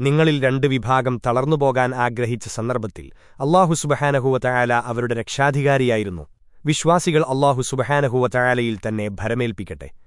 നിങ്ങളിൽ രണ്ട് വിഭാഗം തളർന്നുപോകാൻ ആഗ്രഹിച്ച സന്ദർഭത്തിൽ അള്ളാഹു സുബഹാനഹുവ അവരുടെ രക്ഷാധികാരിയായിരുന്നു. വിശ്വാസികൾ അള്ളാഹു സുബഹാനഹുവ തന്നെ ഭരമേൽപ്പിക്കട്ടെ.